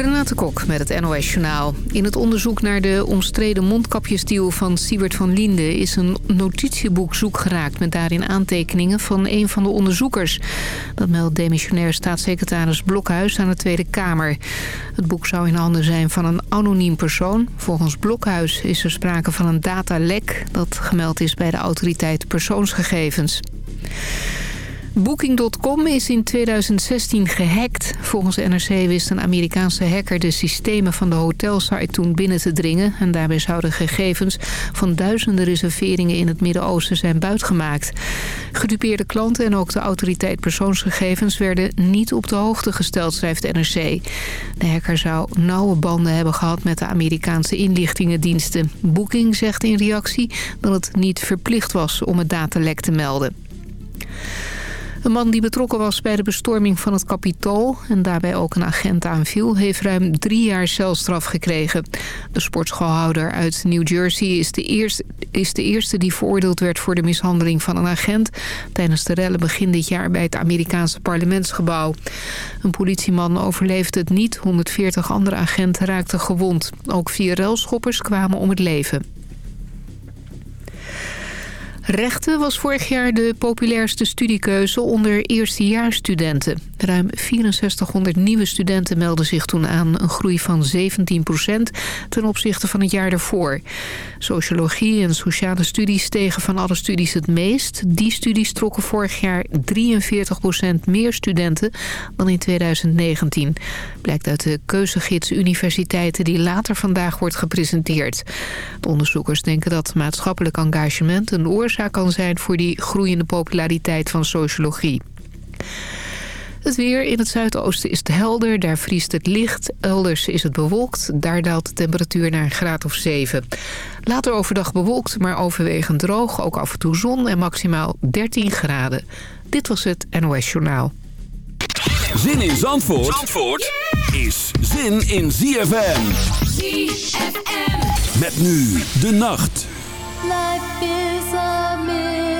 Renate Kok met het NOS Journaal. In het onderzoek naar de omstreden mondkapjesdeal van Siebert van Linde... is een notitieboek zoek geraakt met daarin aantekeningen van een van de onderzoekers. Dat meldt demissionair staatssecretaris Blokhuis aan de Tweede Kamer. Het boek zou in handen zijn van een anoniem persoon. Volgens Blokhuis is er sprake van een datalek... dat gemeld is bij de autoriteit persoonsgegevens. Booking.com is in 2016 gehackt. Volgens NRC wist een Amerikaanse hacker de systemen van de hotelsite toen binnen te dringen. En daarbij zouden gegevens van duizenden reserveringen in het Midden-Oosten zijn buitgemaakt. Gedupeerde klanten en ook de autoriteit persoonsgegevens werden niet op de hoogte gesteld, schrijft NRC. De hacker zou nauwe banden hebben gehad met de Amerikaanse inlichtingendiensten. Booking zegt in reactie dat het niet verplicht was om het datalek te melden. Een man die betrokken was bij de bestorming van het Capitool... en daarbij ook een agent aanviel... heeft ruim drie jaar celstraf gekregen. De sportschoolhouder uit New Jersey is de, eerste, is de eerste die veroordeeld werd... voor de mishandeling van een agent... tijdens de rellen begin dit jaar bij het Amerikaanse parlementsgebouw. Een politieman overleefde het niet. 140 andere agenten raakten gewond. Ook vier relschoppers kwamen om het leven. Rechten was vorig jaar de populairste studiekeuze onder eerstejaarsstudenten. Ruim 6400 nieuwe studenten melden zich toen aan. Een groei van 17% ten opzichte van het jaar daarvoor. Sociologie en sociale studies stegen van alle studies het meest. Die studies trokken vorig jaar 43% meer studenten dan in 2019. Blijkt uit de keuzegids universiteiten die later vandaag wordt gepresenteerd. De onderzoekers denken dat maatschappelijk engagement een oorzaak kan zijn voor die groeiende populariteit van sociologie. Het weer in het zuidoosten is het helder, daar vriest het licht. Elders is het bewolkt, daar daalt de temperatuur naar een graad of 7. Later overdag bewolkt, maar overwegend droog. Ook af en toe zon en maximaal 13 graden. Dit was het NOS Journaal. Zin in Zandvoort, Zandvoort is zin in ZFM. ZFM. Met nu de nacht. Life is a mystery.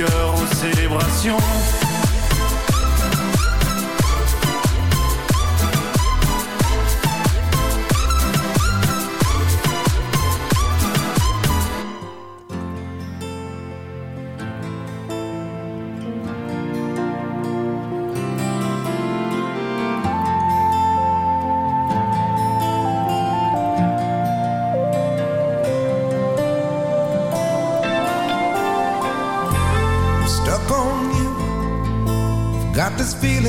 Cœur aux célébrations.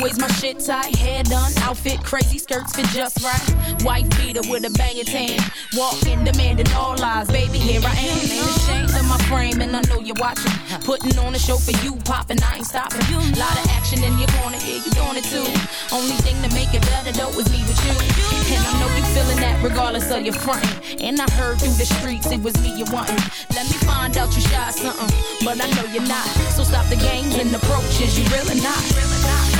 Always my shit tight, hair done, outfit crazy, skirts fit just right. White beater with a banging tan. Walking, demanding all eyes, baby, here I am. Ain't ashamed of my frame, and I know you're watching. Putting on a show for you, popping, I ain't stopping. Lot of action in your corner, yeah, you doing it too. Only thing to make it better though is me with you. And I know you feeling that regardless of your frontin'. And I heard through the streets it was me you wantin'. Let me find out you shy something, but I know you're not. So stop the games and approaches, you really not. Really not.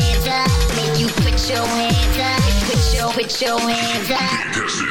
with your hands up.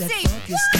that funky.